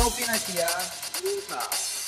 Não financiar, Nunca.